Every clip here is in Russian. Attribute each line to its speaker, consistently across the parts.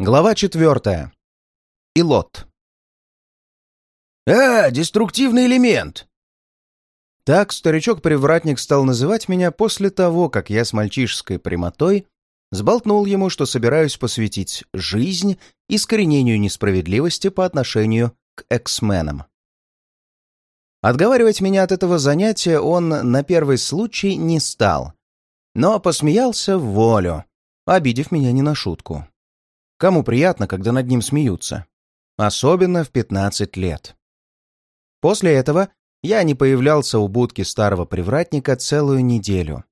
Speaker 1: Глава четвертая. Илот.
Speaker 2: «А, деструктивный элемент!»
Speaker 1: Так старичок-привратник стал называть меня после того, как я с мальчишеской прямотой сболтнул ему, что собираюсь посвятить жизнь искоренению несправедливости по отношению к эксменам. Отговаривать меня от этого занятия он на первый случай не стал, но посмеялся в волю, обидев меня не на шутку. Кому приятно, когда над ним смеются? Особенно в 15 лет. После этого я не появлялся у будки старого привратника целую неделю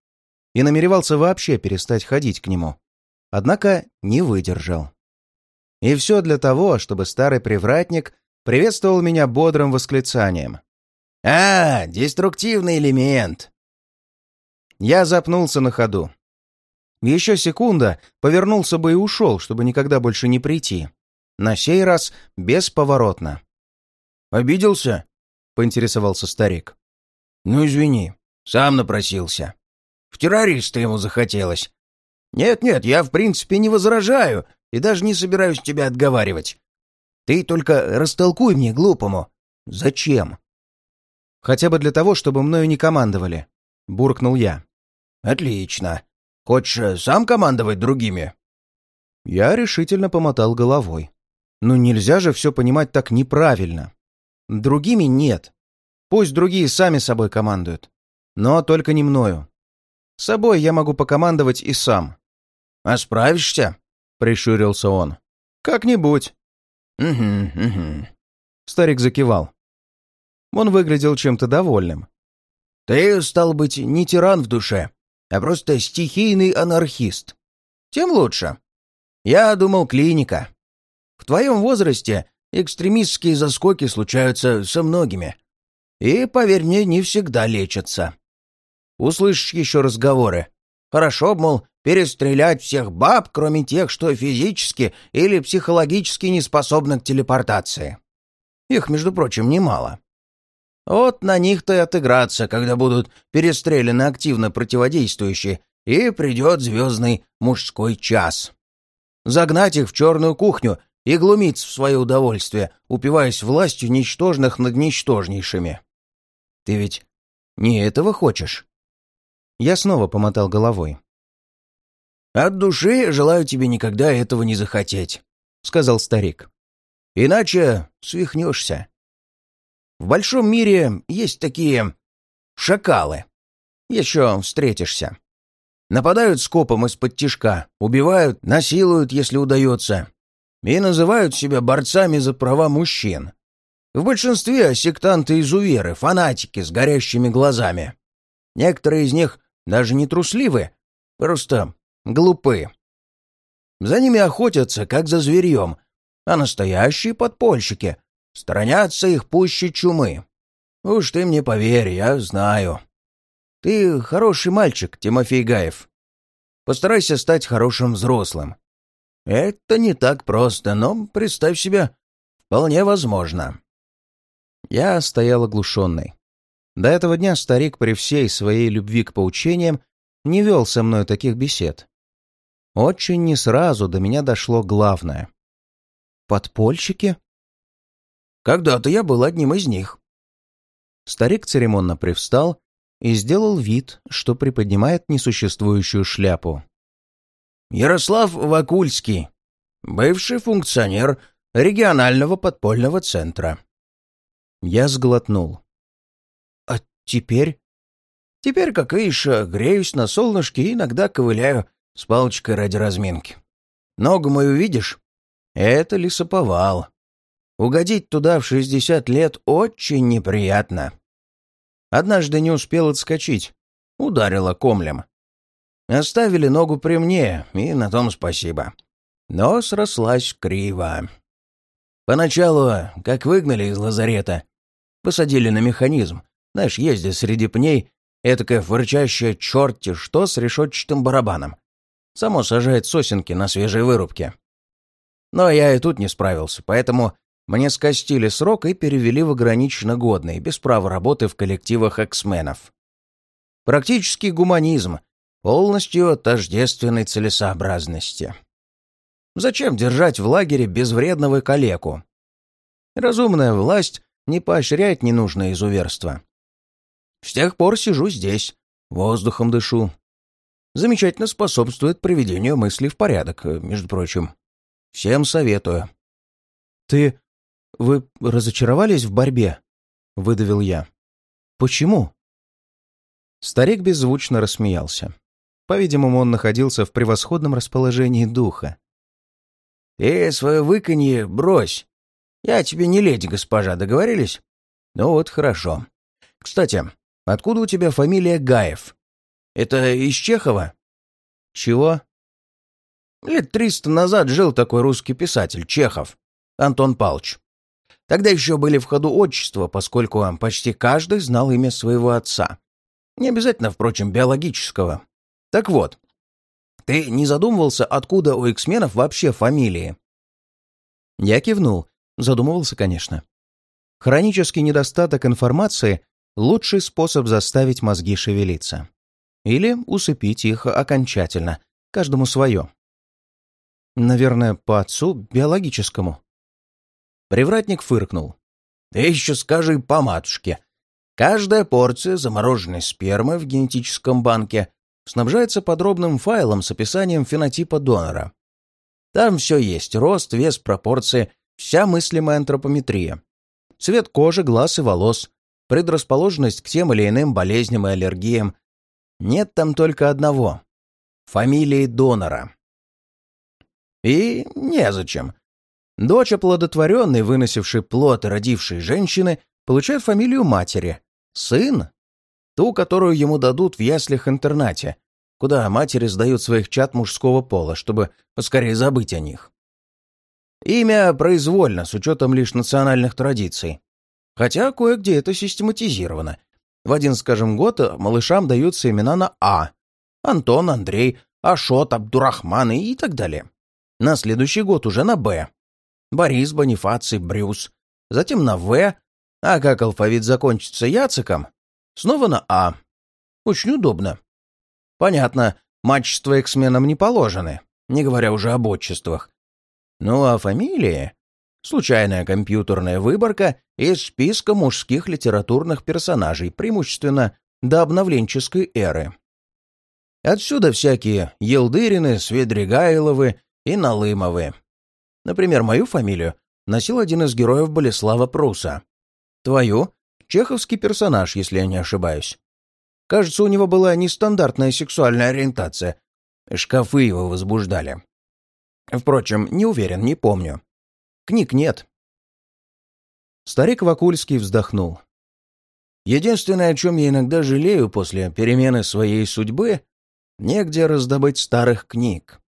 Speaker 1: и намеревался вообще перестать ходить к нему. Однако не выдержал. И все для того, чтобы старый привратник приветствовал меня бодрым восклицанием.
Speaker 2: «А, деструктивный элемент!»
Speaker 1: Я запнулся на ходу. Еще секунда, повернулся бы и ушел, чтобы никогда больше не прийти. На сей раз бесповоротно.
Speaker 2: «Обиделся?»
Speaker 1: — поинтересовался старик.
Speaker 2: «Ну, извини, сам напросился. В террориста ему захотелось. Нет-нет, я в принципе не возражаю и даже не собираюсь тебя отговаривать. Ты только растолкуй мне, глупому. Зачем?»
Speaker 1: «Хотя бы для того, чтобы мною не командовали», — буркнул я.
Speaker 2: «Отлично. Хочешь э, сам командовать другими?»
Speaker 1: Я решительно помотал головой. «Ну нельзя же все понимать так неправильно. Другими нет. Пусть другие сами собой командуют. Но только не мною. Собой я могу покомандовать и сам».
Speaker 2: «А справишься?»
Speaker 1: — прищурился он. «Как-нибудь».
Speaker 2: «Угу, угу».
Speaker 1: Старик закивал. Он выглядел чем-то довольным.
Speaker 2: «Ты, стал быть, не тиран в душе, а просто стихийный анархист. Тем лучше. Я думал, клиника. В твоем возрасте экстремистские заскоки случаются со многими. И, поверь мне, не всегда лечатся. Услышишь еще разговоры. Хорошо, мол, перестрелять всех баб, кроме тех, что физически или психологически не способны к телепортации. Их, между прочим, немало. Вот на них-то и отыграться, когда будут перестреляны активно противодействующие, и придет звездный мужской час. Загнать их в черную кухню и глумиться в свое удовольствие, упиваясь властью ничтожных над ничтожнейшими. Ты ведь не этого хочешь?
Speaker 1: Я снова помотал головой.
Speaker 2: «От души желаю тебе никогда этого не захотеть», — сказал старик. «Иначе свихнешься. В большом мире есть такие шакалы. Еще встретишься. Нападают скопом из-под тишка, убивают, насилуют, если удается, и называют себя борцами за права мужчин. В большинстве сектанты-изуверы, фанатики с горящими глазами. Некоторые из них даже не трусливы, просто глупы. За ними охотятся, как за зверьем, а настоящие подпольщики Сторонятся их пуще чумы. Уж ты мне поверь, я знаю. Ты хороший мальчик, Тимофей Гаев. Постарайся стать хорошим взрослым. Это не так просто, но, представь себе, вполне возможно.
Speaker 1: Я стоял оглушенный. До этого дня старик при всей своей любви к поучениям не вел со мной таких бесед. Очень не сразу до меня дошло главное. «Подпольщики?»
Speaker 2: Когда-то я был одним из них».
Speaker 1: Старик церемонно привстал и сделал вид, что приподнимает несуществующую шляпу.
Speaker 2: «Ярослав Вакульский, бывший функционер регионального подпольного центра».
Speaker 1: Я сглотнул.
Speaker 2: «А теперь?» «Теперь, как видишь, греюсь на солнышке и иногда ковыляю с палочкой ради разминки. Ногу мою видишь? Это лесоповал. Угодить туда в шестьдесят лет очень неприятно. Однажды не успел отскочить. Ударила комлем. Оставили ногу при мне, и на том спасибо. Но срослась криво. Поначалу, как выгнали из лазарета, посадили на механизм. Знаешь, ездя среди пней, этакая фырчащая черти что с решетчатым барабаном. Само сажает сосенки на свежей вырубке. Но я и тут не справился, поэтому мне скостили срок и перевели в ограниченно годный, без права работы в коллективах эксменов. Практический гуманизм, полностью тождественной целесообразности. Зачем держать в лагере безвредного калеку? Разумная власть не поощряет ненужное изуверство. С тех пор сижу здесь, воздухом дышу. Замечательно способствует приведению мыслей в порядок, между прочим. Всем советую.
Speaker 1: «Ты... вы разочаровались в борьбе?» — выдавил я. «Почему?» Старик беззвучно рассмеялся. По-видимому, он находился в превосходном расположении духа.
Speaker 2: «Ты свое выканье брось. Я тебе не леди, госпожа, договорились? Ну вот, хорошо. Кстати, откуда у тебя фамилия Гаев? Это из Чехова?»
Speaker 1: «Чего?»
Speaker 2: Лет триста назад жил такой русский писатель, Чехов, Антон Палч. Тогда еще были в ходу отчества, поскольку почти каждый знал имя своего отца. Не обязательно, впрочем, биологического. Так вот, ты не задумывался, откуда у эксменов вообще фамилии?
Speaker 1: Я кивнул. Задумывался, конечно. Хронический недостаток информации — лучший способ заставить мозги шевелиться. Или усыпить их окончательно, каждому свое. Наверное, по отцу биологическому.
Speaker 2: Привратник фыркнул. Ты еще скажи по матушке. Каждая порция замороженной спермы в генетическом банке снабжается подробным файлом с описанием фенотипа донора. Там все есть — рост, вес, пропорции, вся мыслимая антропометрия. Цвет кожи, глаз и волос, предрасположенность к тем или иным болезням и аллергиям. Нет там только одного — фамилии донора. И незачем. Дочь оплодотворенной, выносившей плод и родившей женщины, получает фамилию матери. Сын — ту, которую ему дадут в яслях-интернате, куда матери сдают своих чад мужского пола, чтобы поскорее забыть о них. Имя произвольно, с учетом лишь национальных традиций. Хотя кое-где это систематизировано. В один, скажем, год малышам даются имена на «А». Антон, Андрей, Ашот, Абдурахман и так далее. На следующий год уже на «Б». Борис, Бонифаций, Брюс. Затем на «В». А как алфавит закончится Яциком, снова на «А». Очень удобно. Понятно, мачества эксменам не положены, не говоря уже об отчествах. Ну а фамилии? Случайная компьютерная выборка из списка мужских литературных персонажей, преимущественно до обновленческой эры. Отсюда всякие Елдырины, Сведригайловы и Налымовы. Например, мою фамилию носил один из героев Болеслава Пруса. Твою — чеховский персонаж, если я не ошибаюсь. Кажется, у него была нестандартная сексуальная ориентация. Шкафы его возбуждали. Впрочем, не уверен, не помню. Книг нет.
Speaker 1: Старик Вакульский вздохнул.
Speaker 2: Единственное, о чем я иногда жалею после перемены своей судьбы, негде раздобыть старых книг.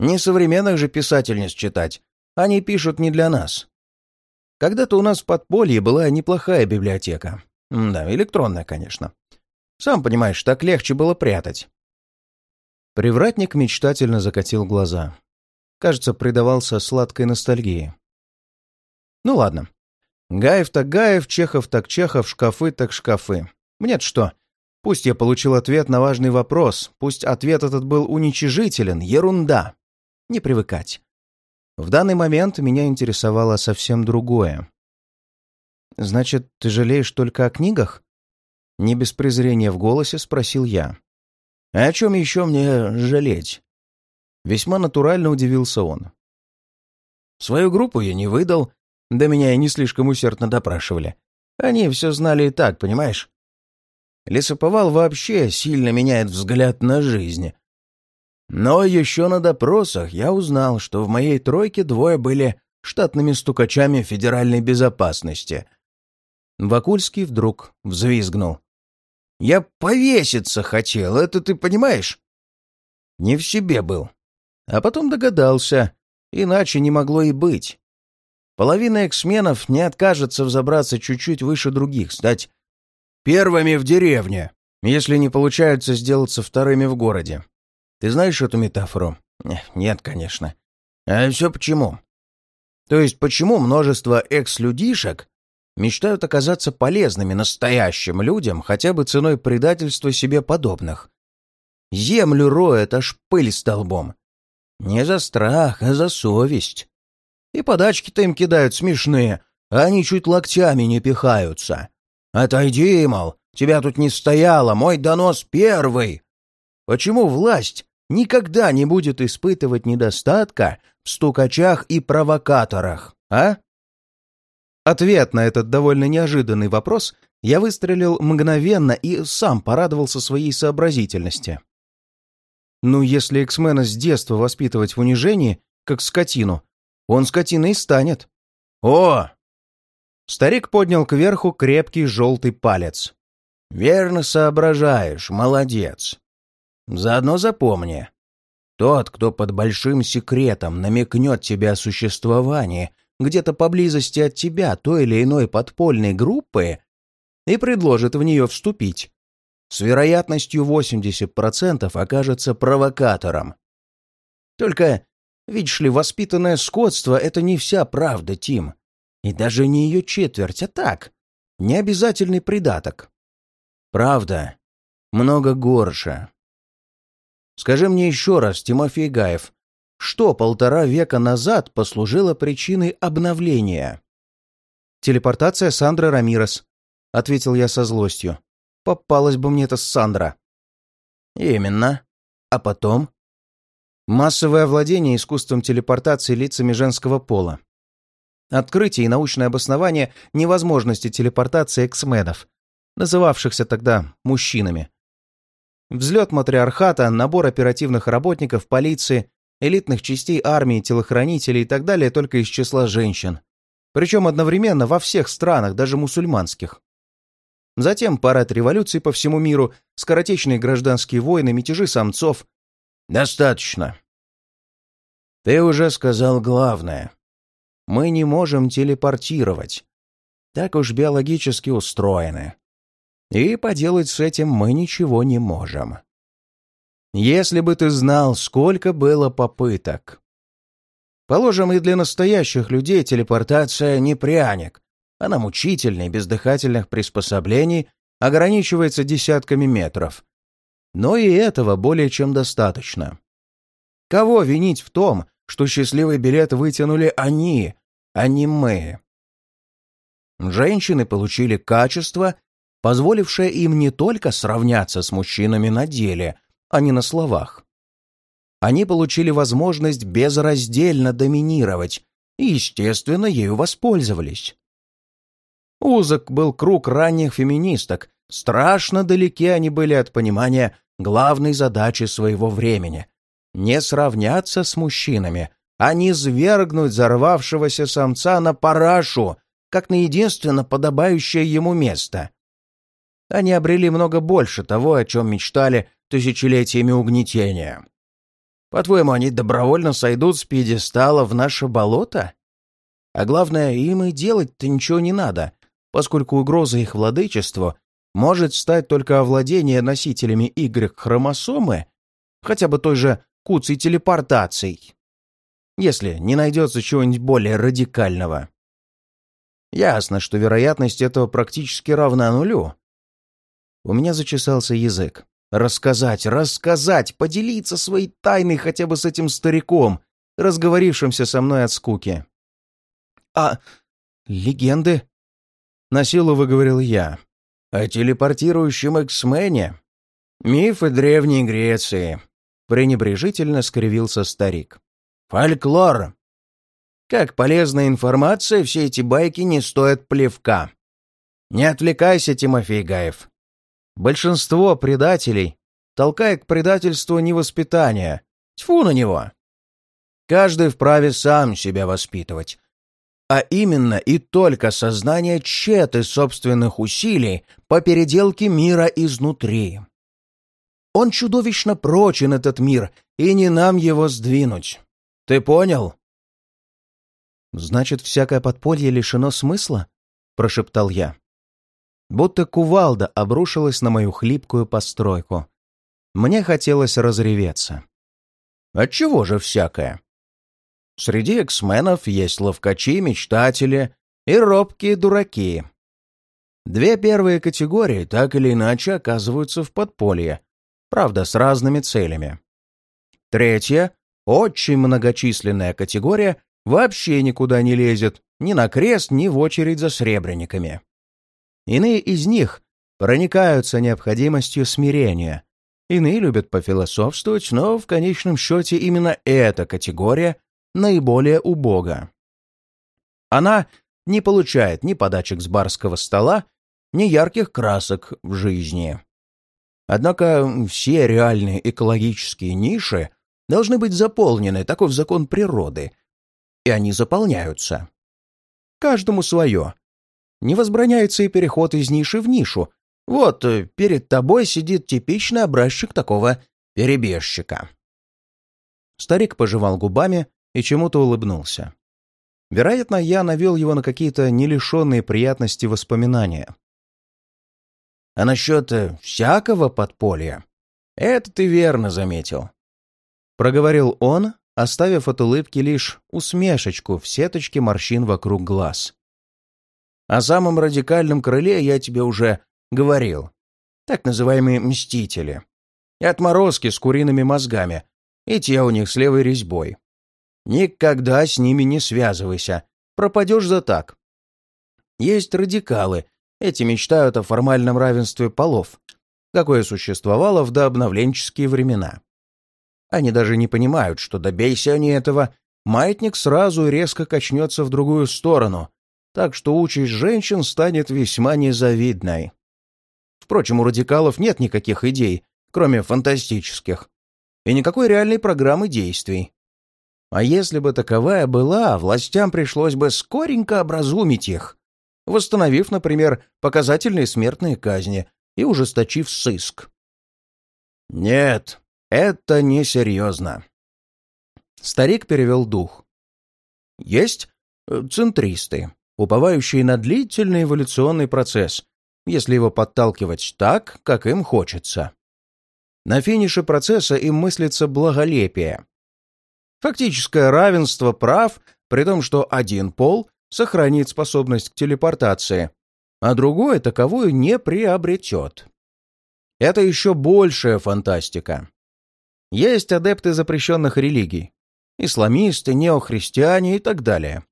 Speaker 2: Не современных же писательниц читать. Они пишут не для нас. Когда-то у нас в подполье была неплохая библиотека. Да, электронная, конечно. Сам понимаешь, так легче было прятать.
Speaker 1: Привратник мечтательно закатил глаза. Кажется, предавался сладкой ностальгии. Ну ладно. Гаев так Гаев, Чехов так Чехов, шкафы так шкафы. Мне-то что? Пусть я получил ответ на важный вопрос, пусть ответ этот был уничижителен, ерунда не привыкать. В данный момент меня интересовало совсем другое. «Значит, ты жалеешь только о книгах?» Не без презрения в голосе спросил я.
Speaker 2: «А о чем еще мне жалеть?»
Speaker 1: Весьма натурально удивился он.
Speaker 2: «Свою группу я не выдал, да меня и не слишком усердно допрашивали. Они все знали и так, понимаешь? Лесоповал вообще сильно меняет взгляд на жизнь, но еще на допросах я узнал, что в моей тройке двое были штатными стукачами федеральной безопасности. Вакульский вдруг взвизгнул. «Я повеситься хотел, это ты понимаешь?» Не в себе был. А потом догадался, иначе не могло и быть. Половина эксменов не откажется взобраться чуть-чуть выше других, стать первыми в деревне, если не получается сделаться вторыми в городе. Ты знаешь эту метафору? Нет, конечно. А все почему? То есть почему множество экс-людишек мечтают оказаться полезными настоящим людям хотя бы ценой предательства себе подобных? Землю роют, аж пыль столбом. Не за страх, а за совесть. И подачки-то им кидают смешные, а они чуть локтями не пихаются. Отойди, мол, тебя тут не стояло, мой донос первый. Почему власть никогда не будет испытывать недостатка в стукачах и провокаторах, а?
Speaker 1: Ответ на этот довольно неожиданный вопрос я выстрелил мгновенно и сам порадовался своей сообразительности. Ну, если Эксмена с детства воспитывать в унижении, как скотину, он скотиной станет.
Speaker 2: О!
Speaker 1: Старик поднял кверху крепкий желтый палец.
Speaker 2: Верно соображаешь, молодец. Заодно запомни. Тот, кто под большим секретом намекнет тебе о существовании где-то поблизости от тебя той или иной подпольной группы и предложит в нее вступить, с вероятностью 80% окажется провокатором. Только, видишь ли, воспитанное скотство — это не вся правда, Тим. И даже не ее четверть, а так, необязательный придаток. Правда, много горше. Скажи мне еще раз, Тимофей Гаев, что полтора века назад послужило причиной обновления?
Speaker 1: Телепортация Сандры Рамирес, — ответил я со злостью. Попалась бы мне эта Сандра.
Speaker 2: Именно. А потом?
Speaker 1: Массовое овладение искусством телепортации лицами женского пола. Открытие и научное обоснование невозможности телепортации эксменов, называвшихся тогда мужчинами. Взлет матриархата, набор оперативных работников полиции, элитных частей армии, телохранителей и так далее только из числа женщин. Причем одновременно во всех странах, даже мусульманских. Затем парад революций по всему миру, скоротечные гражданские войны, мятежи самцов.
Speaker 2: Достаточно. Ты уже сказал главное. Мы не можем телепортировать. Так уж биологически устроены. И поделать с этим мы ничего не можем. Если бы ты знал, сколько было попыток. Положим, и для настоящих людей телепортация не пряник, она мучительна и без дыхательных приспособлений ограничивается десятками метров. Но и этого более чем достаточно. Кого винить в том, что счастливый билет вытянули они, а не мы? Женщины получили качество, позволившее им не только сравняться с мужчинами на деле, а не на словах. Они получили возможность безраздельно доминировать и, естественно, ею воспользовались. Узок был круг ранних феминисток, страшно далеки они были от понимания главной задачи своего времени — не сравняться с мужчинами, а не свергнуть взорвавшегося самца на парашу, как на единственно подобающее ему место. Они обрели много больше того, о чем мечтали тысячелетиями угнетения. По-твоему, они добровольно сойдут с пьедестала в наше болото? А главное, им и делать-то ничего не надо поскольку угроза их владычеству может стать только овладение носителями Y-хромосомы, хотя бы той же куцей телепортацией, если не найдется чего-нибудь более радикального. Ясно, что вероятность этого практически равна нулю. У меня зачесался язык. Рассказать, рассказать, поделиться своей тайной хотя бы с этим стариком, разговорившимся со мной от скуки. А легенды? На силу выговорил я. О телепортирующем эксмене. Мифы Древней Греции. Пренебрежительно скривился старик. Фольклор. Как полезная информация, все эти байки не стоят плевка. Не отвлекайся, Тимофей Гаев. Большинство предателей толкает к предательству невоспитания. Тьфу на него. Каждый вправе сам себя воспитывать, а именно и только сознание тщеты собственных усилий по переделке мира изнутри. Он чудовищно прочен, этот мир, и не нам его сдвинуть. Ты понял?
Speaker 1: «Значит, всякое подполье лишено смысла?» — прошептал я. Будто кувалда обрушилась на мою хлипкую постройку. Мне хотелось разреветься.
Speaker 2: «Отчего же всякое?» Среди эксменов есть ловкачи, мечтатели и робкие дураки. Две первые категории так или иначе оказываются в подполье, правда, с разными целями. Третья —
Speaker 1: очень многочисленная категория вообще никуда не лезет, ни на крест, ни в очередь за сребрениками. Иные из них проникаются необходимостью смирения, иные любят пофилософствовать, но в конечном счете именно эта категория наиболее убога. Она не получает ни подачек с барского стола, ни ярких красок в жизни. Однако все реальные экологические ниши должны быть заполнены, таков закон природы, и они заполняются. Каждому свое. Не возбраняется и переход из ниши в нишу. Вот э, перед тобой сидит типичный образчик такого перебежчика. Старик пожевал губами и чему-то улыбнулся. Вероятно, я навел его на какие-то нелишенные приятности воспоминания. А насчет э, всякого подполья, это ты верно заметил. Проговорил он, оставив от улыбки лишь усмешечку в сеточке морщин вокруг глаз. О самом радикальном крыле я тебе уже говорил. Так называемые «мстители». И отморозки с куриными мозгами. И те у них с левой резьбой. Никогда с ними не связывайся. Пропадешь за так. Есть радикалы. Эти мечтают о формальном равенстве полов, какое существовало в дообновленческие времена. Они даже не понимают, что добейся они этого, маятник сразу резко качнется в другую сторону, так что участь женщин станет весьма незавидной. Впрочем, у радикалов нет никаких идей, кроме фантастических, и никакой реальной программы действий. А если бы таковая была, властям пришлось бы скоренько образумить их, восстановив, например, показательные смертные казни и ужесточив сыск. Нет, это несерьезно. Старик перевел дух. Есть э, центристы, уповающие на длительный эволюционный процесс, если его подталкивать так, как им хочется. На финише процесса им мыслится благолепие, Фактическое равенство прав, при том, что один пол сохранит способность к телепортации, а другой таковую не приобретет. Это еще большая фантастика. Есть адепты запрещенных религий, исламисты, неохристиане и так далее.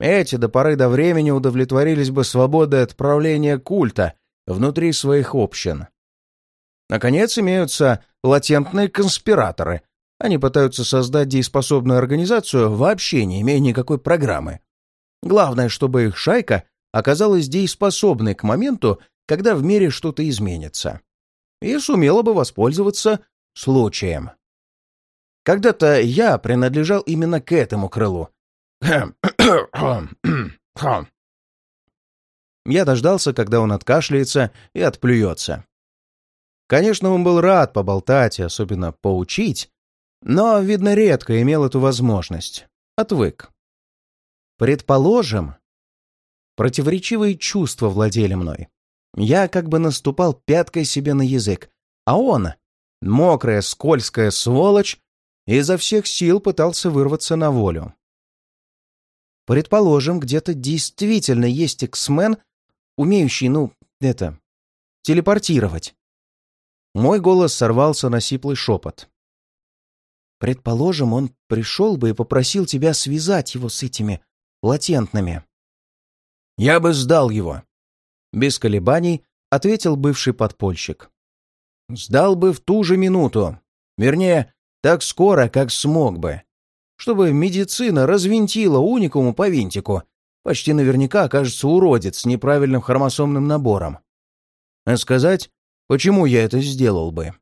Speaker 1: Эти до поры до времени удовлетворились бы свободой отправления культа внутри своих общин. Наконец, имеются латентные конспираторы, они пытаются создать дееспособную организацию, вообще не имея никакой программы. Главное, чтобы их шайка оказалась дееспособной к моменту, когда в мире что-то изменится. И сумела бы воспользоваться случаем. Когда-то я принадлежал именно к этому крылу. Я дождался, когда он откашляется и отплюется. Конечно, он был рад поболтать особенно поучить, но, видно, редко имел эту возможность. Отвык. Предположим, противоречивые чувства владели мной. Я как бы наступал пяткой себе на язык, а он, мокрая, скользкая сволочь, изо всех сил пытался вырваться на волю. Предположим, где-то действительно есть эксмен, умеющий, ну, это, телепортировать. Мой голос сорвался на сиплый шепот. Предположим, он пришел бы и попросил тебя связать его с этими латентными. Я бы сдал его. Без колебаний ответил бывший подпольщик. Сдал бы в ту же минуту. Вернее, так скоро, как смог бы. Чтобы медицина развинтила уникуму по винтику. Почти наверняка окажется уродец с неправильным хромосомным набором. А сказать, почему я это сделал бы?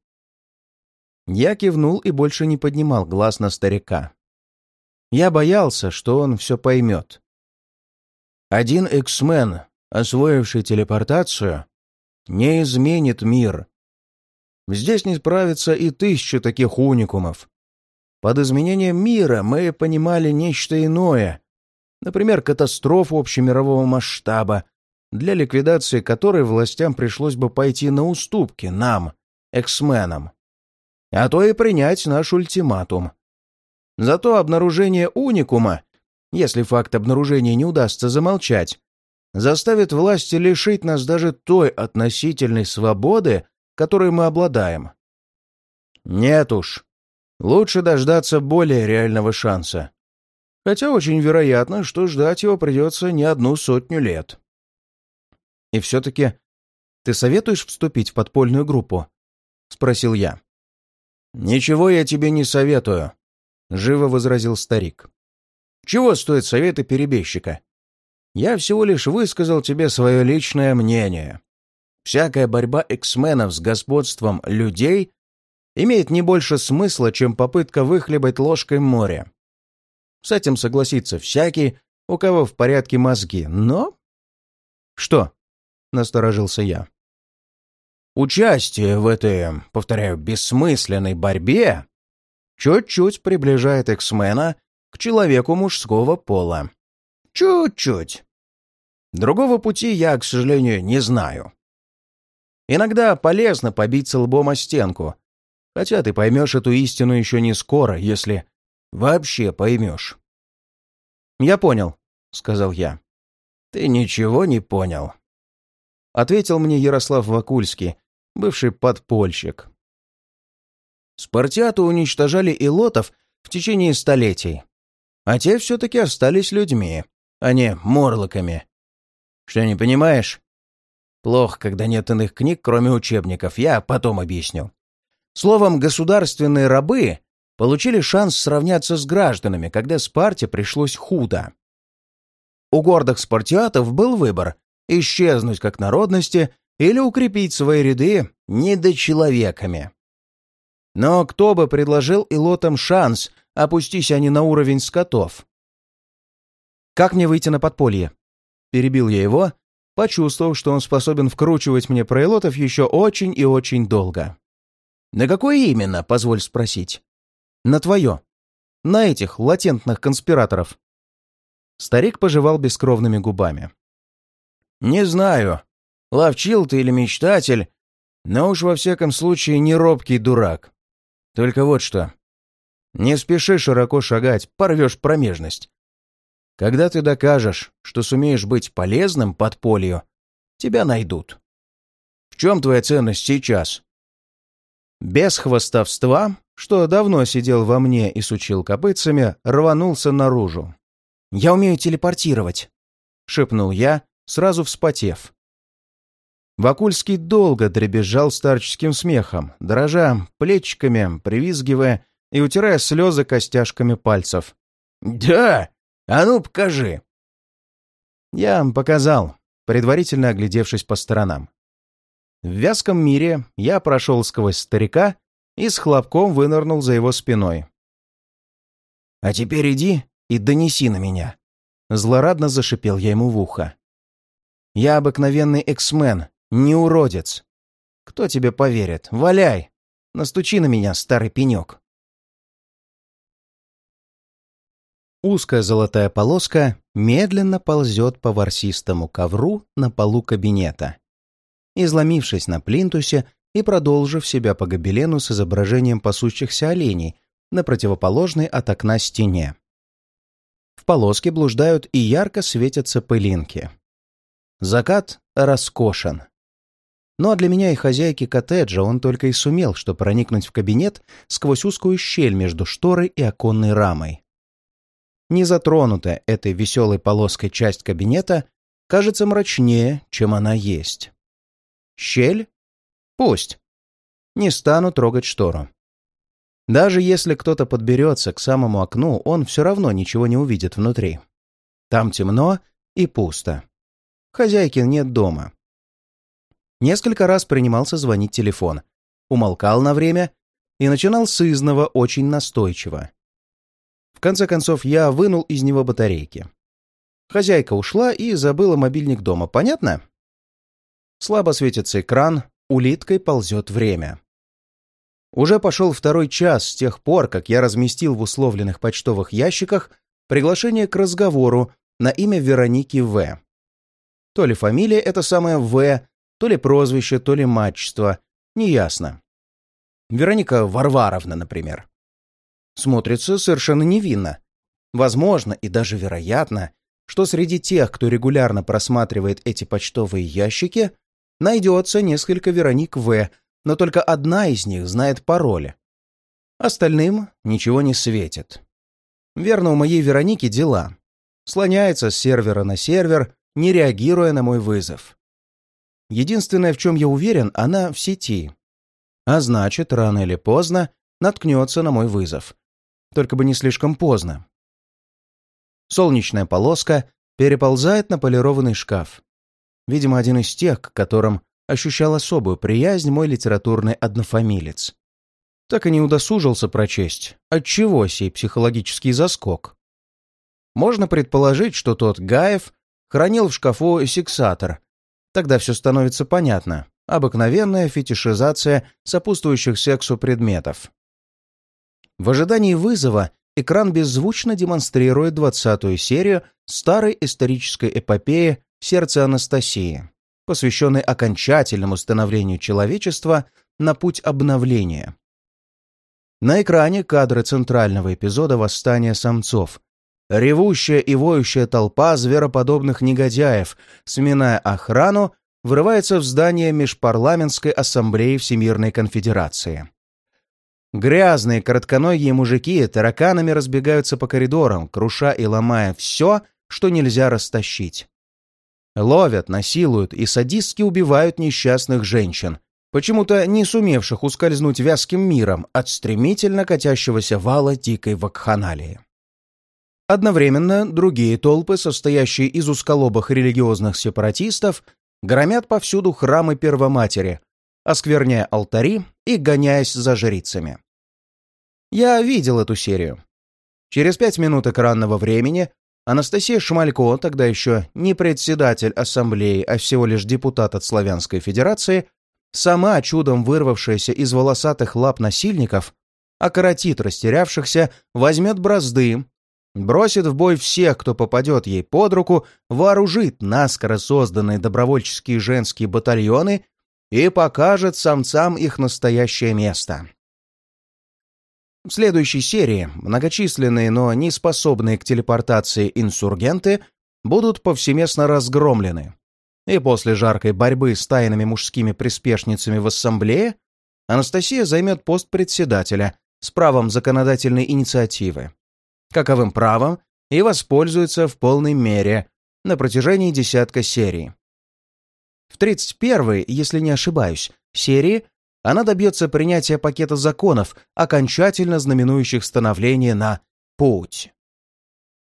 Speaker 1: Я кивнул и больше не поднимал глаз на старика. Я боялся, что он все поймет. Один эксмен, освоивший телепортацию, не изменит мир. Здесь не справится и тысяча таких уникумов. Под изменением мира мы понимали нечто иное, например, катастрофу общемирового масштаба, для ликвидации которой властям пришлось бы пойти на уступки нам, эксменам а то и принять наш ультиматум. Зато обнаружение уникума, если факт обнаружения не удастся замолчать, заставит власти лишить нас даже той относительной свободы, которой мы обладаем. Нет уж.
Speaker 2: Лучше дождаться более реального шанса. Хотя очень вероятно, что ждать его придется не одну сотню лет.
Speaker 1: И все-таки ты советуешь вступить в подпольную группу? Спросил я.
Speaker 2: Ничего я тебе не советую, живо возразил старик. Чего стоят советы перебежчика? Я всего лишь высказал тебе свое личное мнение. Всякая борьба эксменов с господством людей имеет не больше смысла, чем попытка выхлебать ложкой море. С этим согласится всякий, у кого в порядке мозги, но...
Speaker 1: Что? — насторожился я.
Speaker 2: Участие в этой, повторяю, бессмысленной борьбе чуть-чуть приближает Эксмена к человеку мужского пола. Чуть-чуть. Другого пути я, к сожалению, не знаю. Иногда полезно побиться лбом о стенку, хотя ты поймешь эту истину еще не скоро, если вообще поймешь.
Speaker 1: «Я понял», — сказал я.
Speaker 2: «Ты ничего не понял», — ответил мне Ярослав Вакульский, бывший подпольщик. Спартиату уничтожали илотов в течение столетий, а те все-таки остались людьми, а не морлоками. Что, не понимаешь? Плохо, когда нет иных книг, кроме учебников, я потом объясню. Словом, государственные рабы получили шанс сравняться с гражданами, когда Спарте пришлось худо. У гордых спартиатов был выбор — исчезнуть как народности или укрепить свои ряды недочеловеками. Но кто бы предложил илотам шанс, опустись они на уровень скотов?
Speaker 1: «Как мне выйти на подполье?» Перебил я его, почувствовав, что он способен вкручивать мне про илотов еще очень и очень долго.
Speaker 2: «На какое именно, позволь спросить?»
Speaker 1: «На твое. На этих латентных конспираторов». Старик пожевал бескровными губами.
Speaker 2: «Не знаю, ловчил ты или мечтатель, но уж во всяком случае не робкий дурак. Только вот что. Не спеши широко шагать, порвешь промежность. Когда ты докажешь, что сумеешь быть полезным подполью, тебя найдут. В чем твоя ценность сейчас?
Speaker 1: Без хвостовства, что давно сидел во мне и сучил копытцами, рванулся наружу. «Я умею телепортировать», — шепнул я, сразу вспотев. Вакульский долго дребезжал старческим смехом, дрожа плечиками, привизгивая и утирая слезы костяшками пальцев.
Speaker 2: «Да? А ну, покажи!»
Speaker 1: Я показал, предварительно оглядевшись по сторонам. В вязком мире я прошел сквозь старика и с хлопком вынырнул за его спиной.
Speaker 2: «А теперь иди и донеси на меня», — злорадно зашипел я ему в ухо. «Я обыкновенный эксмен, не уродец. Кто тебе поверит? Валяй! Настучи на меня, старый пенек!»
Speaker 1: Узкая золотая полоска медленно ползет по ворсистому ковру на полу кабинета изломившись на плинтусе и продолжив себя по гобелену с изображением пасущихся оленей на противоположной от окна стене. В полоске блуждают и ярко светятся пылинки. Закат роскошен. Ну а для меня и хозяйки коттеджа он только и сумел, что проникнуть в кабинет сквозь узкую щель между шторой и оконной рамой. Незатронутая этой веселой полоской часть кабинета кажется мрачнее, чем она есть. Щель? Пусть. Не стану трогать штору. Даже если кто-то подберется к самому окну, он все равно ничего не увидит внутри. Там темно и пусто. Хозяйки нет дома. Несколько раз принимался звонить телефон. Умолкал на время и начинал с изного очень настойчиво. В конце концов, я вынул из него батарейки. Хозяйка ушла и забыла мобильник дома, понятно? Слабо светится экран, улиткой ползет время. Уже пошел второй час с тех пор, как я разместил в условленных почтовых ящиках приглашение к разговору на имя Вероники В. То ли фамилия это самое В, то ли прозвище, то ли мачество, неясно. Вероника Варваровна, например. Смотрится совершенно невинно. Возможно и даже вероятно, что среди тех, кто регулярно просматривает эти почтовые ящики, найдется несколько Вероник В, но только одна из них знает пароли. Остальным ничего не светит. Верно, у моей Вероники дела. Слоняется с сервера на сервер, не реагируя на мой вызов. Единственное, в чем я уверен, она в сети. А значит, рано или поздно наткнется на мой вызов. Только бы не слишком поздно. Солнечная полоска переползает на полированный шкаф. Видимо, один из тех, к которым ощущал особую приязнь мой литературный однофамилец. Так и не удосужился прочесть, отчего сей психологический заскок. Можно предположить, что тот Гаев хранил в шкафу сексатор. Тогда все становится понятно. Обыкновенная фетишизация сопутствующих сексу предметов. В ожидании вызова экран беззвучно демонстрирует двадцатую серию старой исторической эпопеи «Сердце Анастасии», посвященной окончательному становлению человечества на путь обновления. На экране кадры центрального эпизода «Восстания самцов», Ревущая и воющая толпа звероподобных негодяев, сминая охрану, врывается в здание Межпарламентской ассамблеи Всемирной конфедерации. Грязные коротконогие мужики тараканами разбегаются по коридорам, круша и ломая все, что нельзя растащить. Ловят, насилуют и садистски убивают несчастных женщин, почему-то не сумевших ускользнуть вязким миром от стремительно катящегося вала дикой вакханалии. Одновременно другие толпы, состоящие из усколобых религиозных сепаратистов, громят повсюду храмы Первоматери, оскверняя алтари и гоняясь за жрицами. Я видел эту серию. Через пять минут экранного времени Анастасия Шмалько, тогда еще не председатель ассамблеи, а всего лишь депутат от Славянской Федерации, сама чудом вырвавшаяся из волосатых лап насильников, окоротит растерявшихся, возьмет бразды, бросит в бой всех, кто попадет ей под руку, вооружит наскоро созданные добровольческие женские батальоны и покажет самцам их настоящее место. В следующей серии многочисленные, но не способные к телепортации инсургенты будут повсеместно разгромлены. И после жаркой борьбы с тайными мужскими приспешницами в ассамблее Анастасия займет пост председателя с правом законодательной инициативы каковым правом и воспользуется в полной мере на протяжении десятка серий. В 31-й, если не ошибаюсь, серии она добьется принятия пакета законов, окончательно знаменующих становление на путь.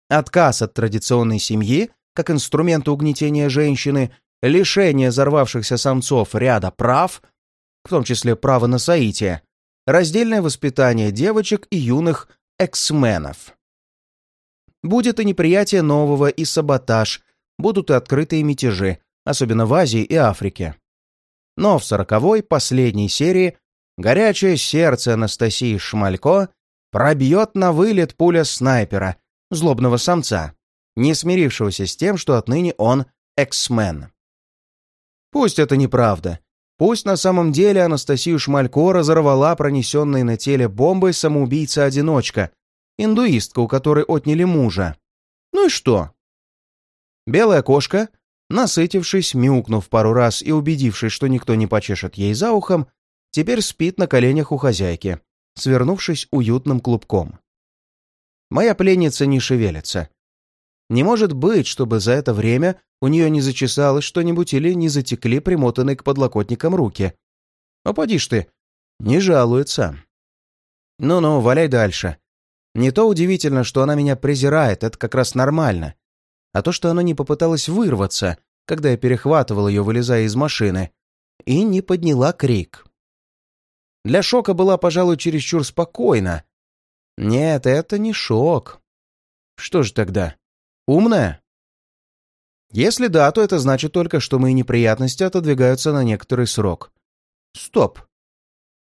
Speaker 1: Отказ от традиционной семьи, как инструмента угнетения женщины, лишение взорвавшихся самцов ряда прав, в том числе право на соитие, раздельное воспитание девочек и юных эксменов. Будет и неприятие нового, и саботаж, будут и открытые мятежи, особенно в Азии и Африке. Но в сороковой, последней серии, горячее сердце Анастасии Шмалько пробьет на вылет пуля снайпера, злобного самца, не смирившегося с тем, что отныне он эксмен. Пусть это неправда. Пусть на самом деле Анастасию Шмалько разорвала пронесенной на теле бомбой самоубийца-одиночка, индуистка, у которой отняли мужа. Ну и что? Белая кошка, насытившись, мяукнув пару раз и убедившись, что никто не почешет ей за ухом, теперь спит на коленях у хозяйки, свернувшись уютным клубком. Моя пленница не шевелится. Не может быть, чтобы за это время у нее не зачесалось что-нибудь или не затекли примотанные к подлокотникам руки. А поди ж ты, не жалуется. Ну-ну, валяй дальше. Не то удивительно, что она меня презирает, это как раз нормально. А то, что она не попыталась вырваться, когда я перехватывал ее, вылезая из машины, и не подняла крик. Для шока была, пожалуй, чересчур спокойна. Нет, это не шок. Что же тогда? Умная? Если да, то это значит только, что мои неприятности отодвигаются на некоторый срок. Стоп.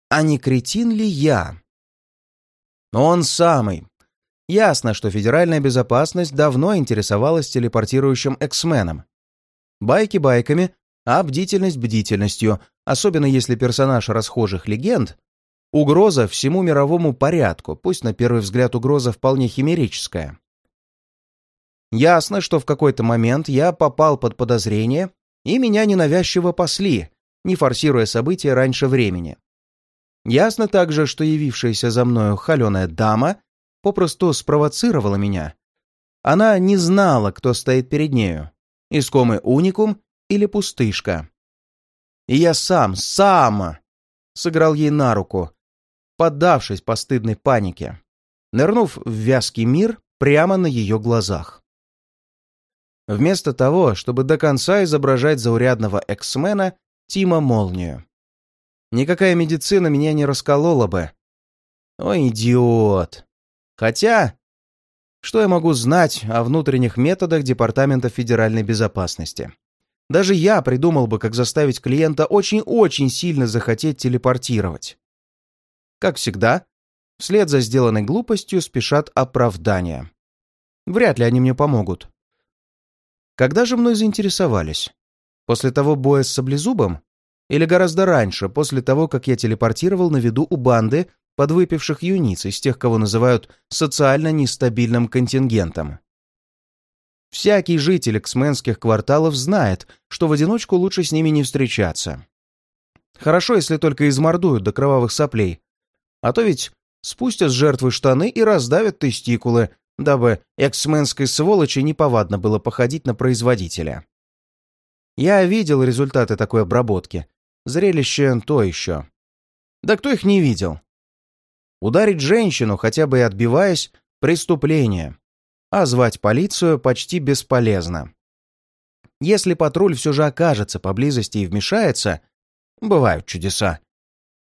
Speaker 1: А не кретин ли я? Он самый. Ясно, что федеральная безопасность давно интересовалась телепортирующим эксменом. Байки байками, а бдительность бдительностью, особенно если персонаж расхожих легенд — угроза всему мировому порядку, пусть на первый взгляд угроза вполне химерическая. Ясно, что в какой-то момент я попал под подозрение, и меня ненавязчиво пасли, не форсируя события раньше времени. Ясно также, что явившаяся за мною холеная дама попросту спровоцировала меня. Она не знала, кто стоит перед нею — искомый уникум или пустышка. И я сам, сам сыграл ей на руку, поддавшись постыдной панике, нырнув в вязкий мир прямо на ее глазах. Вместо того, чтобы до конца изображать заурядного эксмена Тима Молнию. Никакая медицина меня не расколола бы. Ой, идиот. Хотя, что я могу знать о внутренних методах Департамента федеральной безопасности? Даже я придумал бы, как заставить клиента очень-очень сильно захотеть телепортировать. Как всегда, вслед за сделанной глупостью спешат оправдания. Вряд ли они мне помогут. Когда же мной заинтересовались? После того боя с саблезубом? Или гораздо раньше, после того, как я телепортировал на виду у банды подвыпивших юниц из тех, кого называют социально нестабильным контингентом? Всякий житель эксменских кварталов знает, что в одиночку лучше с ними не встречаться. Хорошо, если только измордуют до кровавых соплей. А то ведь спустят с жертвы штаны и раздавят тестикулы, дабы эксменской сволочи неповадно было походить на производителя. Я видел результаты такой обработки. Зрелище то еще. Да кто их не видел? Ударить женщину, хотя бы и отбиваясь, преступление а звать полицию почти бесполезно. Если патруль все же окажется поблизости и вмешается, бывают чудеса.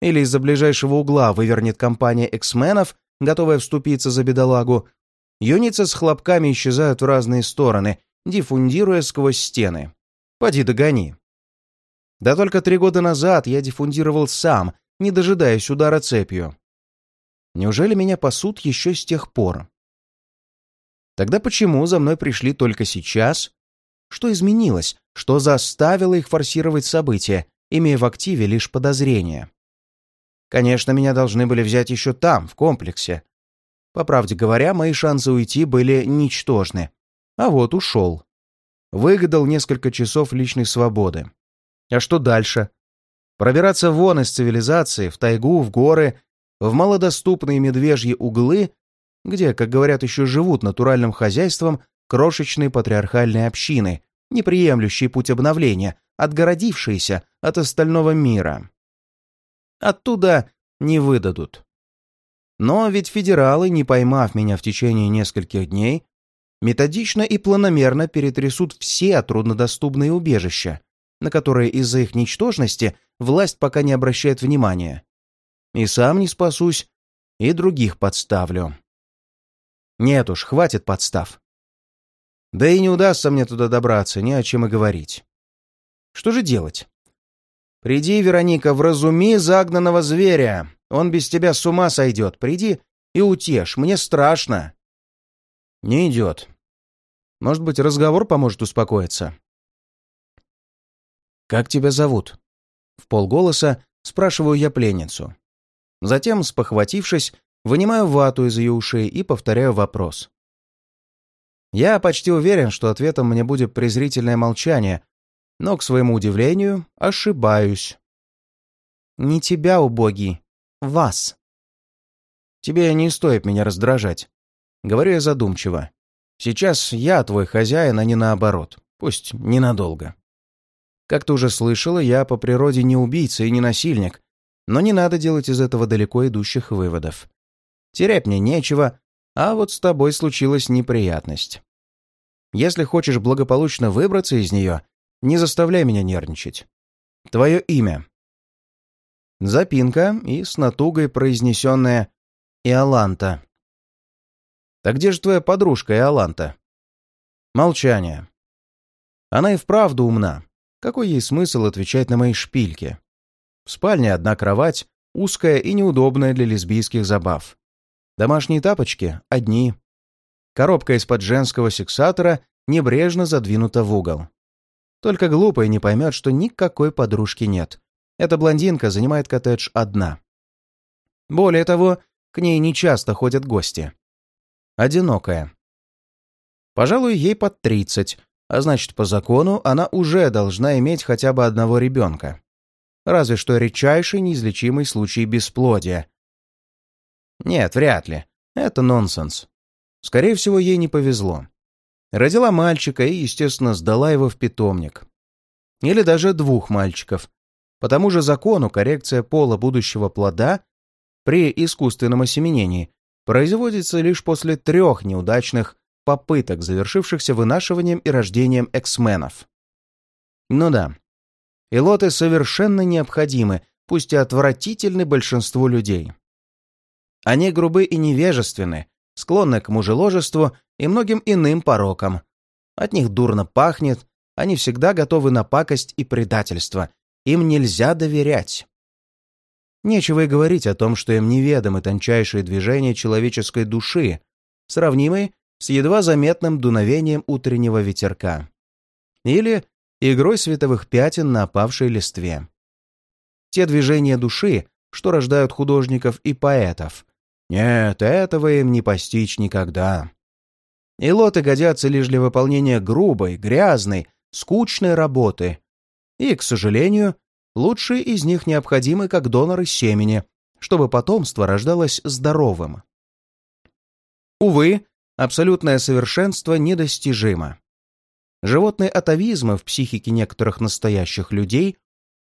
Speaker 1: Или из-за ближайшего угла вывернет компания эксменов, готовая вступиться за бедолагу, юницы с хлопками исчезают в разные стороны, диффундируя сквозь стены. Поди догони. Да только три года назад я диффундировал сам, не дожидаясь удара цепью. Неужели меня пасут еще с тех пор? Тогда почему за мной пришли только сейчас? Что изменилось? Что заставило их форсировать события, имея в активе лишь подозрения? Конечно, меня должны были взять еще там, в комплексе. По правде говоря, мои шансы уйти были ничтожны. А вот ушел. Выгадал несколько часов личной свободы. А что дальше? Пробираться вон из цивилизации, в тайгу, в горы, в малодоступные медвежьи углы где, как говорят, еще живут натуральным хозяйством крошечные патриархальные общины, не приемлющие путь обновления, отгородившиеся от остального мира. Оттуда не выдадут. Но ведь федералы, не поймав меня в течение нескольких дней, методично и планомерно перетрясут все труднодоступные убежища, на которые из-за их ничтожности власть пока не обращает внимания. И сам не спасусь, и других подставлю. Нет уж, хватит подстав. Да и не удастся мне туда добраться, ни о чем и говорить. Что же делать? Приди, Вероника, вразуми загнанного зверя. Он без тебя с ума сойдет. Приди и утешь. Мне страшно. Не идет. Может быть, разговор поможет успокоиться. «Как тебя зовут?» В полголоса спрашиваю я пленницу. Затем, спохватившись, Вынимаю вату из ее ушей и повторяю вопрос. Я почти уверен, что ответом мне будет презрительное молчание, но, к своему удивлению, ошибаюсь. «Не тебя, убогий, вас». «Тебе не стоит меня раздражать», — говорю я задумчиво. «Сейчас я твой хозяин, а не наоборот, пусть ненадолго». Как ты уже слышала, я по природе не убийца и не насильник, но не надо делать из этого далеко идущих выводов. Терять мне нечего, а вот с тобой случилась неприятность. Если хочешь благополучно выбраться из нее, не заставляй меня нервничать. Твое имя. Запинка и с натугой произнесенная «Иоланта». «Так где же твоя подружка Иоланта?» Молчание. Она и вправду умна. Какой ей смысл отвечать на мои шпильки? В спальне одна кровать, узкая и неудобная для лесбийских забав. Домашние тапочки — одни. Коробка из-под женского сексатора небрежно задвинута в угол. Только глупый не поймет, что никакой подружки нет. Эта блондинка занимает коттедж одна. Более того, к ней нечасто ходят гости. Одинокая. Пожалуй, ей под 30, а значит, по закону она уже должна иметь хотя бы одного ребенка. Разве что редчайший неизлечимый случай бесплодия. Нет, вряд ли. Это нонсенс. Скорее всего, ей не повезло. Родила мальчика и, естественно, сдала его в питомник. Или даже двух мальчиков. По тому же закону коррекция пола будущего плода при искусственном осеменении производится лишь после трех неудачных попыток, завершившихся вынашиванием и рождением эксменов. Ну да, илоты совершенно необходимы, пусть и отвратительны большинству людей. Они грубы и невежественны, склонны к мужеложеству и многим иным порокам. От них дурно пахнет, они всегда готовы на пакость и предательство. Им нельзя доверять. Нечего и говорить о том, что им неведомы тончайшие движения человеческой души, сравнимые с едва заметным дуновением утреннего ветерка. Или игрой световых пятен на опавшей листве. Те движения души, что рождают художников и поэтов. Нет, этого им не постичь никогда. И лоты годятся лишь для выполнения грубой, грязной, скучной работы. И, к сожалению, лучшие из них необходимы как доноры семени, чтобы потомство рождалось здоровым. Увы, абсолютное совершенство недостижимо. Животные атовизмы в психике некоторых настоящих людей,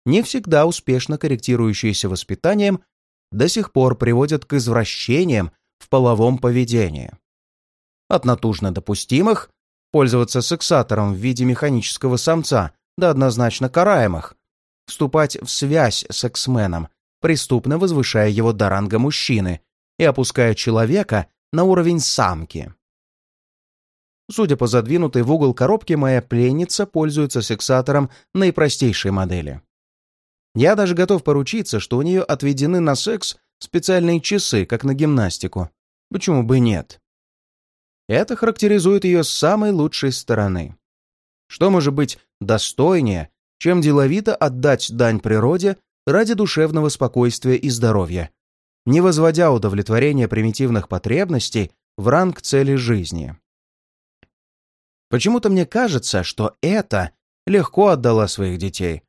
Speaker 1: не всегда успешно корректирующиеся воспитанием, до сих пор приводят к извращениям в половом поведении. От натужно допустимых пользоваться сексатором в виде механического самца до однозначно караемых, вступать в связь с эксменом, преступно возвышая его до ранга мужчины и опуская человека на уровень самки. Судя по задвинутой в угол коробке, моя пленница пользуется сексатором наипростейшей модели. Я даже готов поручиться, что у нее отведены на секс специальные часы, как на гимнастику. Почему бы нет? Это характеризует ее с самой лучшей стороны. Что может быть достойнее, чем деловито отдать дань природе ради душевного спокойствия и здоровья, не возводя удовлетворение примитивных потребностей в ранг цели жизни? Почему-то мне кажется, что это легко отдала своих детей,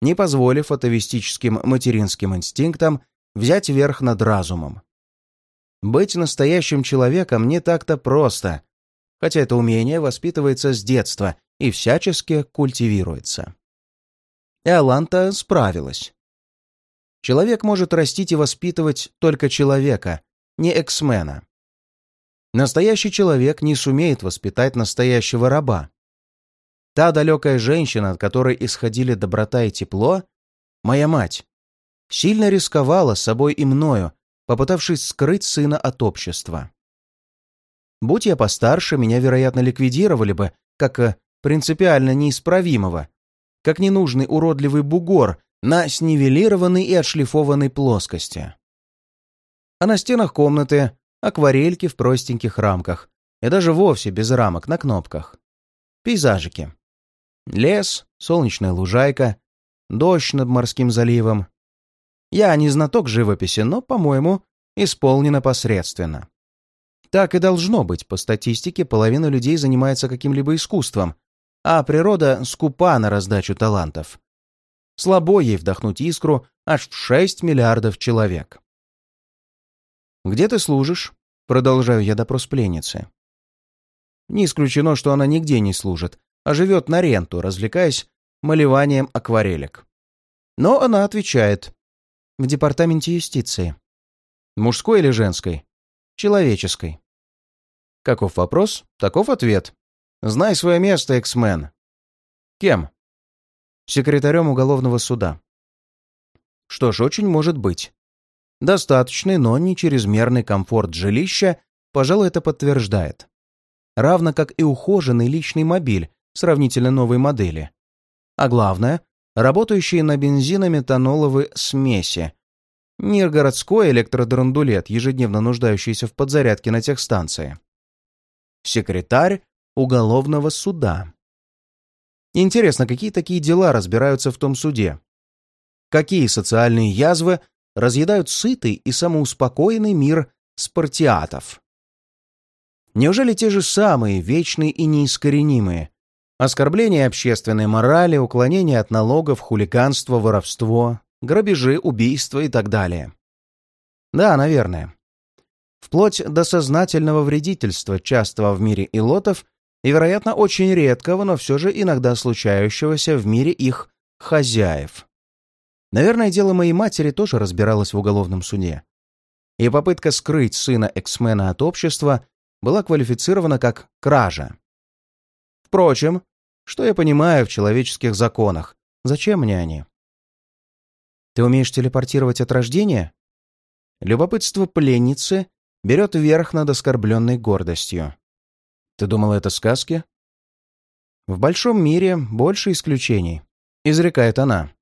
Speaker 1: не позволив атовистическим материнским инстинктам взять верх над разумом. Быть настоящим человеком не так-то просто, хотя это умение воспитывается с детства и всячески культивируется. Иоланта справилась. Человек может растить и воспитывать только человека, не эксмена. Настоящий человек не сумеет воспитать настоящего раба. Та далекая женщина, от которой исходили доброта и тепло, моя мать, сильно рисковала собой и мною, попытавшись скрыть сына от общества. Будь я постарше, меня, вероятно, ликвидировали бы, как э, принципиально неисправимого, как ненужный уродливый бугор на снивелированной и отшлифованной плоскости. А на стенах комнаты акварельки в простеньких рамках, и даже вовсе без рамок на кнопках. Пейзажики. Лес, солнечная лужайка, дождь над морским заливом. Я не знаток живописи, но, по-моему, исполнено посредственно. Так и должно быть, по статистике половина людей занимается каким-либо искусством, а природа скупа на раздачу талантов. Слабо ей вдохнуть искру аж в 6 миллиардов человек. «Где ты служишь?» — продолжаю я допрос пленницы. Не исключено, что она нигде не служит, а живет на ренту, развлекаясь малеванием акварелек. Но она отвечает. В департаменте юстиции. Мужской или женской? Человеческой. Каков вопрос, таков ответ. Знай свое место, эксмен. Кем? Секретарем уголовного суда. Что ж, очень может быть. Достаточный, но не чрезмерный комфорт жилища, пожалуй, это подтверждает. Равно как и ухоженный личный мобиль сравнительно новой модели. А главное, работающие на бензино-метаноловой смеси. Миргородской электродрандулет, ежедневно нуждающийся в подзарядке на техстанции. Секретарь уголовного суда. Интересно, какие такие дела разбираются в том суде? Какие социальные язвы разъедают сытый и самоуспокоенный мир спартиатов. Неужели те же самые, вечные и неискоренимые, Оскорбление общественной морали, уклонение от налогов, хулиганство, воровство, грабежи, убийства и так далее. Да, наверное. Вплоть до сознательного вредительства, частого в мире илотов и, вероятно, очень редкого, но все же иногда случающегося в мире их хозяев. Наверное, дело моей матери тоже разбиралось в уголовном суде. И попытка скрыть сына эксмена от общества была квалифицирована как кража. Впрочем, что я понимаю в человеческих законах? Зачем мне они? Ты умеешь телепортировать от рождения? Любопытство пленницы берет верх над оскорбленной гордостью. Ты думала, это сказки? В большом мире больше исключений, изрекает она.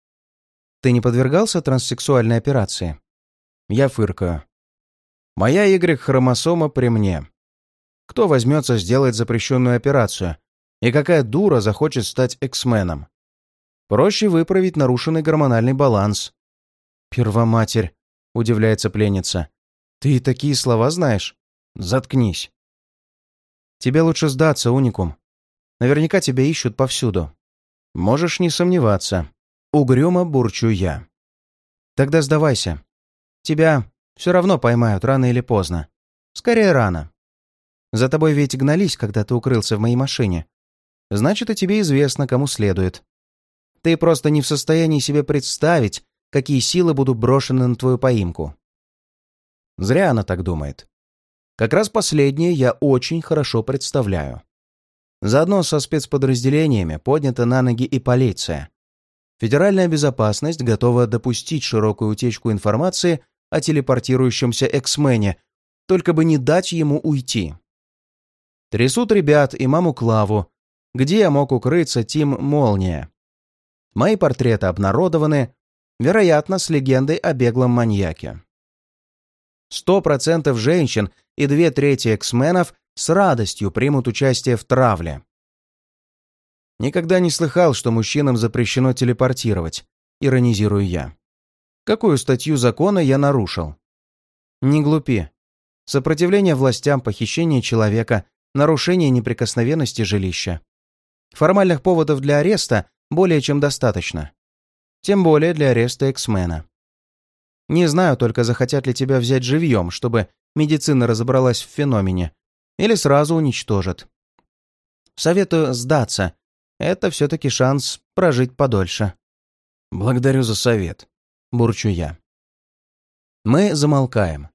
Speaker 1: Ты не подвергался транссексуальной операции? Я фыркаю. Моя Y-хромосома при мне. Кто возьмется сделать запрещенную операцию? И какая дура захочет стать эксменом? Проще выправить нарушенный гормональный баланс. Первоматерь, удивляется пленница. Ты такие слова знаешь? Заткнись. Тебе лучше сдаться, уникум. Наверняка тебя ищут повсюду. Можешь не сомневаться. Угрюмо бурчу я. Тогда сдавайся. Тебя все равно поймают рано или поздно. Скорее рано. За тобой ведь гнались, когда ты укрылся в моей машине. Значит, и тебе известно, кому следует. Ты просто не в состоянии себе представить, какие силы будут брошены на твою поимку. Зря она так думает. Как раз последнее я очень хорошо представляю. Заодно со спецподразделениями поднята на ноги и полиция. Федеральная безопасность готова допустить широкую утечку информации о телепортирующемся эксмене, только бы не дать ему уйти. Трясут ребят и маму Клаву, где я мог укрыться Тим Молния. Мои портреты обнародованы, вероятно, с легендой о беглом маньяке. Сто процентов женщин и две трети эксменов с радостью примут участие в травле. Никогда не слыхал, что мужчинам запрещено телепортировать, иронизирую я. Какую статью закона я нарушил? Не глупи. Сопротивление властям, похищение человека, нарушение неприкосновенности жилища. Формальных поводов для ареста более чем достаточно. Тем более для ареста эксмена. Не знаю только, захотят ли тебя взять живьем, чтобы медицина разобралась в феномене, или сразу уничтожат. Советую сдаться это все-таки шанс прожить подольше. Благодарю за совет, бурчу я. Мы замолкаем.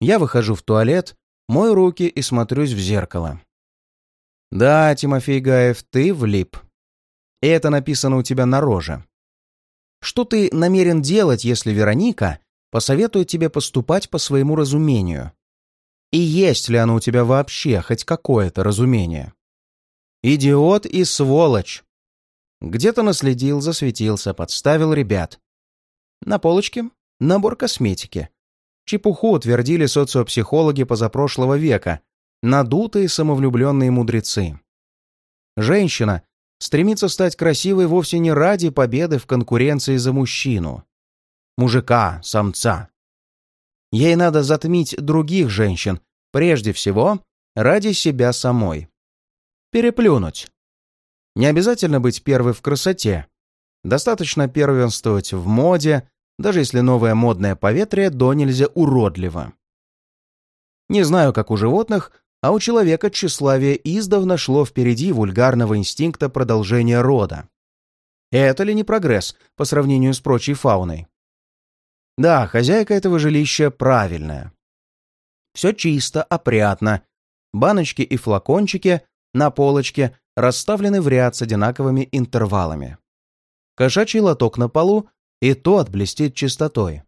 Speaker 1: Я выхожу в туалет, мою руки и смотрюсь в зеркало. Да, Тимофей Гаев, ты влип. И это написано у тебя на роже. Что ты намерен делать, если Вероника посоветует тебе поступать по своему разумению? И есть ли оно у тебя вообще хоть какое-то разумение? Идиот и сволочь. Где-то наследил, засветился, подставил ребят. На полочке набор косметики. Чепуху утвердили социопсихологи позапрошлого века, надутые самовлюбленные мудрецы. Женщина стремится стать красивой вовсе не ради победы в конкуренции за мужчину. Мужика, самца. Ей надо затмить других женщин, прежде всего ради себя самой переплюнуть. Не обязательно быть первой в красоте. Достаточно первенствовать в моде, даже если новое модное поветрие до нельзя уродливо. Не знаю, как у животных, а у человека тщеславие издавна шло впереди вульгарного инстинкта продолжения рода. Это ли не прогресс по сравнению с прочей фауной? Да, хозяйка этого жилища правильная. Все чисто, опрятно. Баночки и флакончики на полочке расставлены в ряд с одинаковыми интервалами. Кошачий лоток на полу, и тот блестит чистотой.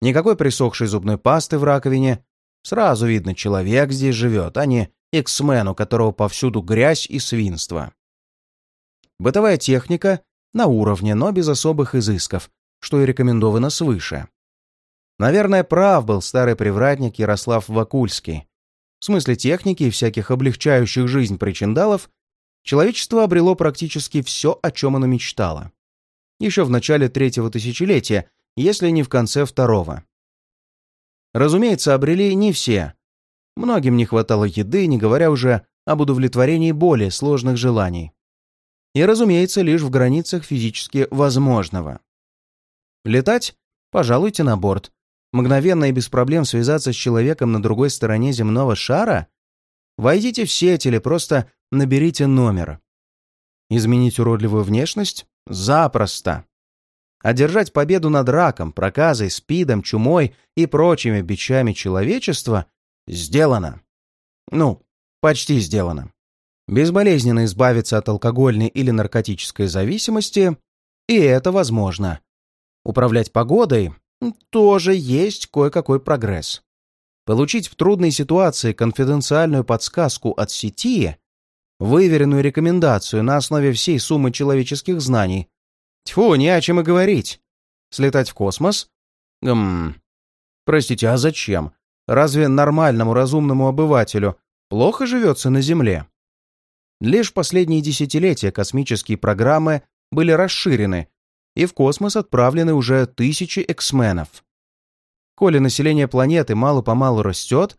Speaker 1: Никакой присохшей зубной пасты в раковине. Сразу видно, человек здесь живет, а не эксмен, у которого повсюду грязь и свинство. Бытовая техника на уровне, но без особых изысков, что и рекомендовано свыше. Наверное, прав был старый привратник Ярослав Вакульский, в смысле техники и всяких облегчающих жизнь причиндалов, человечество обрело практически все, о чем оно мечтало. Еще в начале третьего тысячелетия, если не в конце второго. Разумеется, обрели не все. Многим не хватало еды, не говоря уже об удовлетворении более сложных желаний. И, разумеется, лишь в границах физически возможного. Летать? Пожалуйте на борт. Мгновенно и без проблем связаться с человеком на другой стороне земного шара? Войдите в сеть или просто наберите номер. Изменить уродливую внешность? Запросто. Одержать победу над раком, проказой, спидом, чумой и прочими бичами человечества сделано. Ну, почти сделано. Безболезненно избавиться от алкогольной или наркотической зависимости – и это возможно. Управлять погодой – тоже есть кое-какой прогресс. Получить в трудной ситуации конфиденциальную подсказку от сети, выверенную рекомендацию на основе всей суммы человеческих знаний. Тьфу, не о чем и говорить. Слетать в космос? Гм. Простите, а зачем? Разве нормальному разумному обывателю плохо живется на Земле? Лишь последние десятилетия космические программы были расширены, и в космос отправлены уже тысячи эксменов. Коли население планеты мало-помалу растет,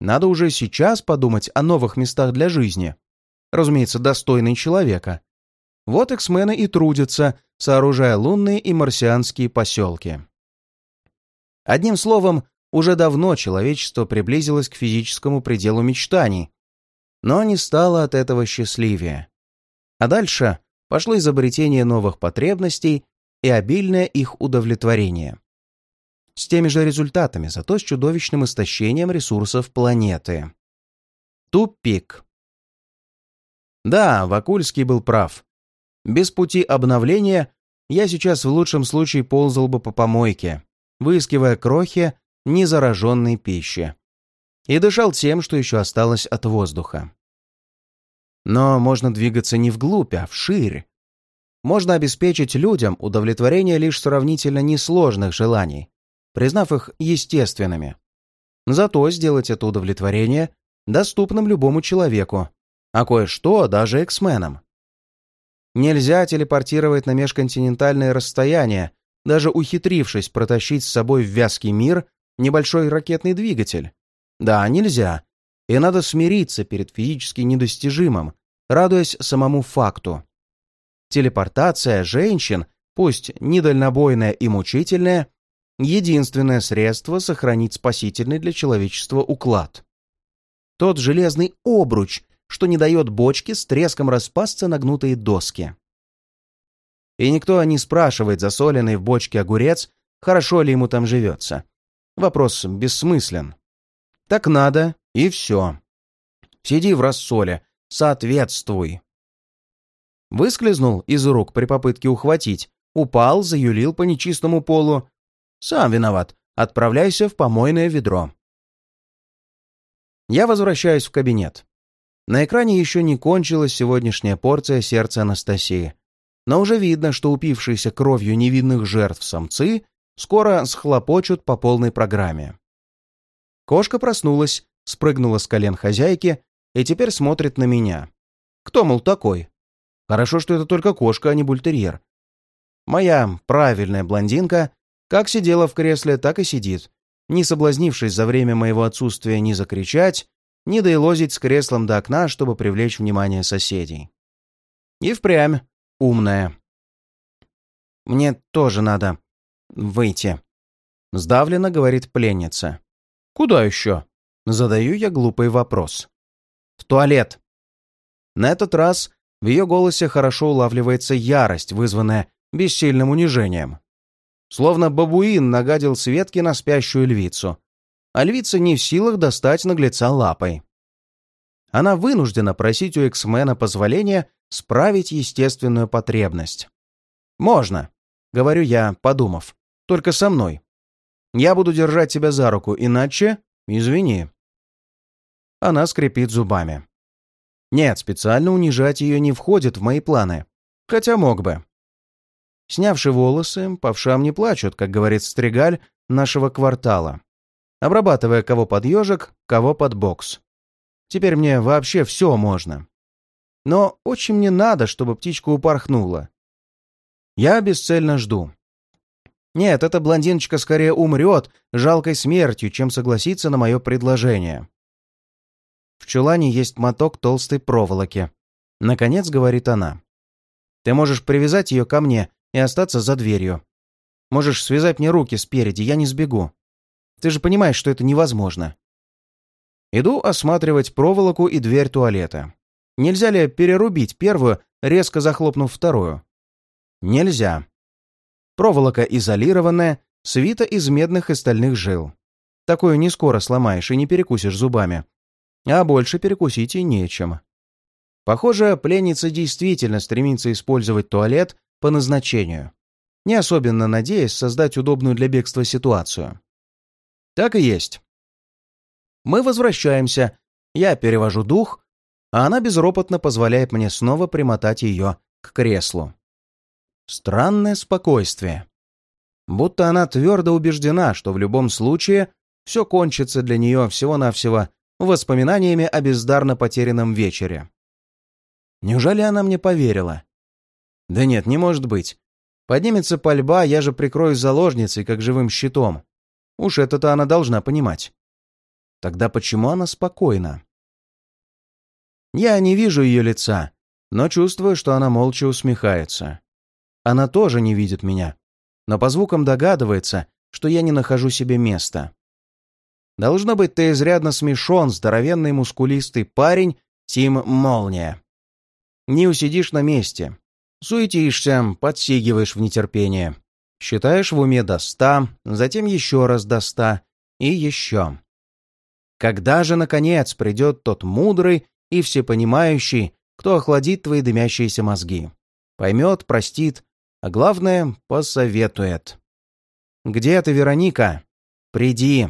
Speaker 1: надо уже сейчас подумать о новых местах для жизни. Разумеется, достойной человека. Вот эксмены и трудятся, сооружая лунные и марсианские поселки. Одним словом, уже давно человечество приблизилось к физическому пределу мечтаний, но не стало от этого счастливее. А дальше пошло изобретение новых потребностей и обильное их удовлетворение. С теми же результатами, зато с чудовищным истощением ресурсов планеты. Тупик. Да, Вакульский был прав. Без пути обновления я сейчас в лучшем случае ползал бы по помойке, выискивая крохи незараженной пищи. И дышал тем, что еще осталось от воздуха. Но можно двигаться не вглубь, а вширь. Можно обеспечить людям удовлетворение лишь сравнительно несложных желаний, признав их естественными. Зато сделать это удовлетворение доступным любому человеку, а кое-что даже эксменам. Нельзя телепортировать на межконтинентальные расстояния, даже ухитрившись протащить с собой в вязкий мир небольшой ракетный двигатель. Да, нельзя. И надо смириться перед физически недостижимым, радуясь самому факту. Телепортация женщин, пусть недальнобойная и мучительная, единственное средство сохранить спасительный для человечества уклад. Тот железный обруч, что не дает бочке с треском распасться на гнутые доски. И никто не спрашивает засоленный в бочке огурец, хорошо ли ему там живется. Вопрос бессмыслен. Так надо, и все. Сиди в рассоле, соответствуй. Выскользнул из рук при попытке ухватить, упал, заюлил по нечистому полу. Сам виноват. Отправляйся в помойное ведро. Я возвращаюсь в кабинет. На экране еще не кончилась сегодняшняя порция сердца Анастасии. Но уже видно, что упившиеся кровью невинных жертв самцы скоро схлопочут по полной программе. Кошка проснулась, спрыгнула с колен хозяйки и теперь смотрит на меня. Кто, мол, такой? Хорошо, что это только кошка, а не бультерьер. Моя правильная блондинка как сидела в кресле, так и сидит, не соблазнившись за время моего отсутствия ни закричать, ни доилозить с креслом до окна, чтобы привлечь внимание соседей. И впрямь умная. «Мне тоже надо выйти», — сдавленно говорит пленница. «Куда еще?» — задаю я глупый вопрос. «В туалет». На этот раз в ее голосе хорошо улавливается ярость, вызванная бессильным унижением. Словно бабуин нагадил Светке на спящую львицу, а львица не в силах достать наглеца лапой. Она вынуждена просить у эксмена позволения справить естественную потребность. «Можно», — говорю я, подумав, — «только со мной. Я буду держать тебя за руку, иначе... Извини». Она скрипит зубами. Нет, специально унижать ее не входит в мои планы. Хотя мог бы. Снявши волосы, по вшам не плачут, как говорит стригаль нашего квартала обрабатывая кого под ежик, кого под бокс. Теперь мне вообще все можно. Но очень мне надо, чтобы птичка упорхнула. Я бесцельно жду. Нет, эта блондиночка скорее умрет жалкой смертью, чем согласится на мое предложение. В чулане есть моток толстой проволоки. Наконец, говорит она. Ты можешь привязать ее ко мне и остаться за дверью. Можешь связать мне руки спереди, я не сбегу. Ты же понимаешь, что это невозможно. Иду осматривать проволоку и дверь туалета. Нельзя ли перерубить первую, резко захлопнув вторую? Нельзя. Проволока изолированная, свита из медных и стальных жил. Такую не скоро сломаешь и не перекусишь зубами. А больше перекусить и нечем. Похоже, пленница действительно стремится использовать туалет по назначению, не особенно надеясь создать удобную для бегства ситуацию. Так и есть. Мы возвращаемся, я перевожу дух, а она безропотно позволяет мне снова примотать ее к креслу. Странное спокойствие. Будто она твердо убеждена, что в любом случае все кончится для нее всего-навсего воспоминаниями о бездарно потерянном вечере. Неужели она мне поверила? Да нет, не может быть. Поднимется пальба, я же прикроюсь заложницей, как живым щитом. Уж это-то она должна понимать. Тогда почему она спокойна? Я не вижу ее лица, но чувствую, что она молча усмехается. Она тоже не видит меня, но по звукам догадывается, что я не нахожу себе места. Должно быть, ты изрядно смешон, здоровенный мускулистый парень Тим Молния. Не усидишь на месте. Суетишься, подсигиваешь в нетерпение. Считаешь в уме до ста, затем еще раз до ста и еще. Когда же, наконец, придет тот мудрый и всепонимающий, кто охладит твои дымящиеся мозги? Поймет, простит, а главное, посоветует. «Где ты, Вероника? Приди!»